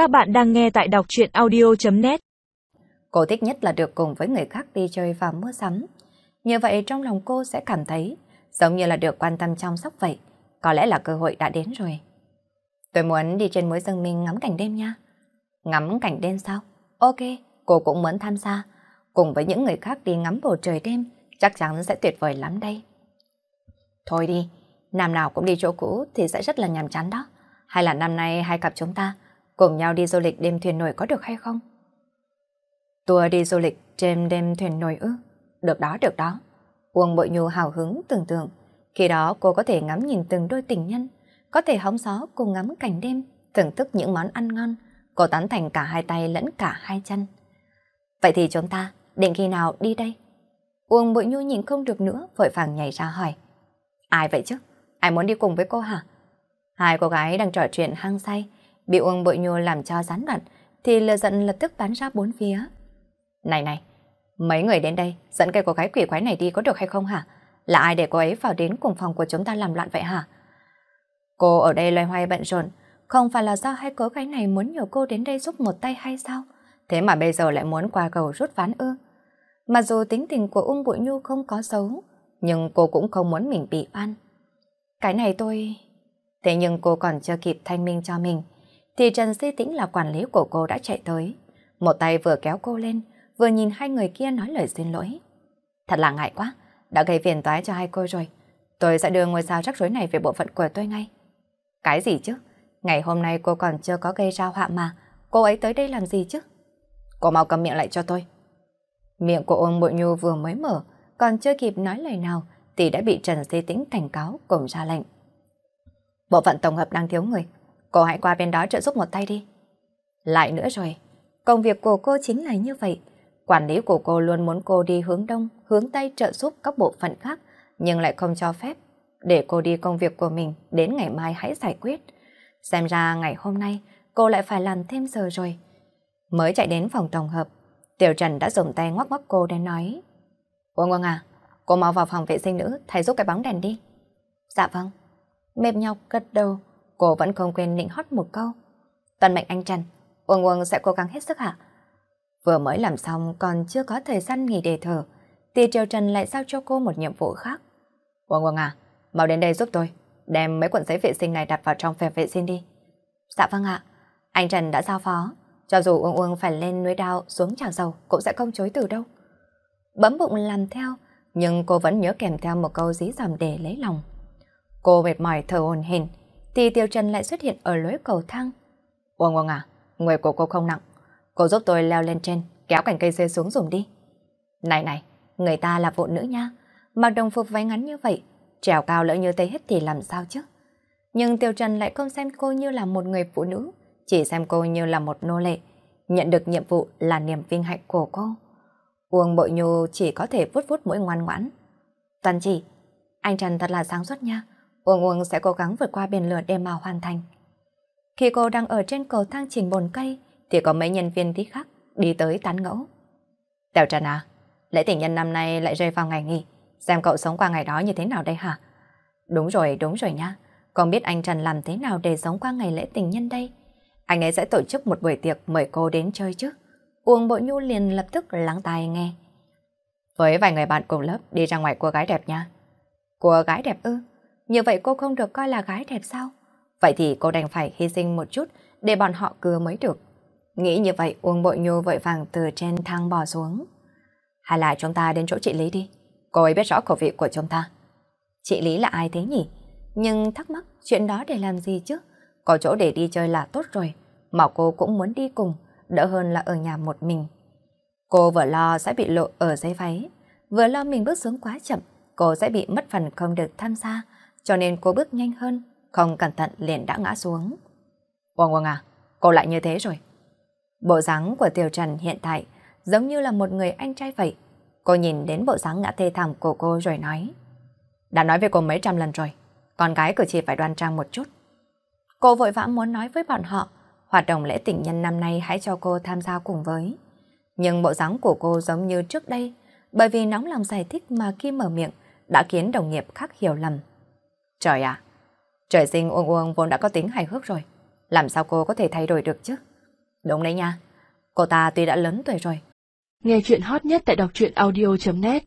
Các bạn đang nghe tại đọc truyện audio.net Cô thích nhất là được cùng với người khác đi chơi và mua sắm. Như vậy trong lòng cô sẽ cảm thấy giống như là được quan tâm chăm sóc vậy. Có lẽ là cơ hội đã đến rồi. Tôi muốn đi trên mũi rừng mình ngắm cảnh đêm nha. Ngắm cảnh đêm sao? Ok, cô cũng muốn tham gia. Cùng với những người khác đi ngắm bầu trời đêm, chắc chắn sẽ tuyệt vời lắm đây. Thôi đi, năm nào cũng đi chỗ cũ thì sẽ rất là nhàm chán đó. Hay là năm nay hai cặp chúng ta cùng nhau đi du lịch đêm thuyền nổi có được hay không? Tour đi du lịch trên đêm thuyền nổi ư? Được đó, được đó. Uông Bội Nhu hào hứng tưởng tượng. Khi đó cô có thể ngắm nhìn từng đôi tình nhân, có thể hóng gió cùng ngắm cảnh đêm, thưởng thức những món ăn ngon. Cô tán thành cả hai tay lẫn cả hai chân. Vậy thì chúng ta định khi nào đi đây? Uông Bội Nhu nhìn không được nữa, vội vàng nhảy ra hỏi. Ai vậy chứ? Ai muốn đi cùng với cô hả? Hai cô gái đang trò chuyện hăng say, bị Uông Bội Nhu làm cho gián đoạn, thì lừa giận lập tức bắn ra bốn phía. Này này, mấy người đến đây dẫn cái cô gái quỷ quái này đi có được hay không hả? Là ai để cô ấy vào đến cùng phòng của chúng ta làm loạn vậy hả? Cô ở đây loay hoay bận rộn, không phải là do hai cô gái này muốn nhờ cô đến đây giúp một tay hay sao? Thế mà bây giờ lại muốn qua cầu rút ván ư? Mặc dù tính tình của Ung bội Nhu không có xấu, nhưng cô cũng không muốn mình bị oan. Cái này tôi... Thế nhưng cô còn chưa kịp thanh minh cho mình, thì Trần Di Tĩnh là quản lý của cô đã chạy tới. Một tay vừa kéo cô lên, vừa nhìn hai người kia nói lời xin lỗi. Thật là ngại quá, đã gây phiền toái cho hai cô rồi. Tôi sẽ đưa ngôi sao rắc rối này về bộ phận của tôi ngay. Cái gì chứ? Ngày hôm nay cô còn chưa có gây ra họa mà, cô ấy tới đây làm gì chứ? Cô mau cầm miệng lại cho tôi. Miệng của ông Bội Nhu vừa mới mở, còn chưa kịp nói lời nào thì đã bị Trần Di Tĩnh cảnh cáo cùng ra lệnh. Bộ phận tổng hợp đang thiếu người, cô hãy qua bên đó trợ giúp một tay đi. Lại nữa rồi, công việc của cô chính là như vậy. Quản lý của cô luôn muốn cô đi hướng đông, hướng tây trợ giúp các bộ phận khác, nhưng lại không cho phép. Để cô đi công việc của mình, đến ngày mai hãy giải quyết. Xem ra ngày hôm nay, cô lại phải làm thêm giờ rồi. Mới chạy đến phòng tổng hợp, Tiểu Trần đã dùng tay ngoắc ngoắc cô để nói. Quân Quân à, cô mau vào phòng vệ sinh nữ, thầy giúp cái bóng đèn đi. Dạ vâng. Mềm nhọc gật đầu, cô vẫn không quên nịnh hót một câu. Tuần mệnh anh Trần, Uông Uông sẽ cố gắng hết sức hả? Vừa mới làm xong còn chưa có thời gian nghỉ để thở, thì Triều Trần lại giao cho cô một nhiệm vụ khác. Uông Uông à, mau đến đây giúp tôi, đem mấy cuộn giấy vệ sinh này đặt vào trong phòng vệ sinh đi. Dạ vâng ạ, anh Trần đã giao phó, cho dù Uông Uông phải lên núi đao xuống trào dầu cũng sẽ không chối từ đâu. Bấm bụng làm theo, nhưng cô vẫn nhớ kèm theo một câu dí dòm để lấy lòng. Cô mệt mỏi thở hồn hển, thì Tiêu Trần lại xuất hiện ở lối cầu thang. Uông Uông à, người của cô không nặng, cô giúp tôi leo lên trên, kéo cành cây rơi xuống dùng đi. Này này, người ta là phụ nữ nha, mặc đồng phục váy ngắn như vậy, trèo cao lỡ như tay hết thì làm sao chứ? Nhưng Tiêu Trần lại không xem cô như là một người phụ nữ, chỉ xem cô như là một nô lệ. Nhận được nhiệm vụ là niềm vinh hạnh của cô. Uông Bội Nhu chỉ có thể vuốt vuốt mũi ngoan ngoãn. Toàn chỉ, anh Trần thật là sáng suốt nha. Uông Uông sẽ cố gắng vượt qua biển lửa để mà hoàn thành. Khi cô đang ở trên cầu thang chỉnh bồn cây, thì có mấy nhân viên tí khác đi tới tán ngẫu. Tèo Trần à, lễ tình nhân năm nay lại rơi vào ngày nghỉ. Xem cậu sống qua ngày đó như thế nào đây hả? Đúng rồi, đúng rồi nha. Con biết anh Trần làm thế nào để sống qua ngày lễ tình nhân đây? Anh ấy sẽ tổ chức một buổi tiệc mời cô đến chơi chứ. Uông Bộ Nhu liền lập tức lắng tai nghe. Với vài người bạn cùng lớp đi ra ngoài cô gái đẹp nha. Cô gái đẹp ư? Như vậy cô không được coi là gái đẹp sao? Vậy thì cô đành phải hy sinh một chút để bọn họ cưa mới được. Nghĩ như vậy Uông Bội Nhu vội vàng từ trên thang bò xuống. Hay là chúng ta đến chỗ chị Lý đi. Cô ấy biết rõ khẩu vị của chúng ta. Chị Lý là ai thế nhỉ? Nhưng thắc mắc chuyện đó để làm gì chứ? Có chỗ để đi chơi là tốt rồi. Mà cô cũng muốn đi cùng, đỡ hơn là ở nhà một mình. Cô vừa lo sẽ bị lộ ở dây váy, vừa lo mình bước xuống quá chậm, cô sẽ bị mất phần không được tham gia, cho nên cô bước nhanh hơn, không cẩn thận liền đã ngã xuống. Quang Quang à, cô lại như thế rồi. Bộ dáng của Tiểu Trần hiện tại giống như là một người anh trai vậy. Cô nhìn đến bộ dáng ngã thê thảm của cô rồi nói. Đã nói với cô mấy trăm lần rồi, con gái cử chỉ phải đoan trang một chút. Cô vội vã muốn nói với bọn họ, hoạt động lễ tình nhân năm nay hãy cho cô tham gia cùng với. Nhưng bộ dáng của cô giống như trước đây, bởi vì nóng lòng giải thích mà khi mở miệng đã khiến đồng nghiệp khác hiểu lầm. Trời ạ, trời sinh uông uông vốn đã có tính hài hước rồi, làm sao cô có thể thay đổi được chứ? Đúng đấy nha. Cô ta tuy đã lớn tuổi rồi. Nghe chuyện hot nhất tại đọc truyện audio.net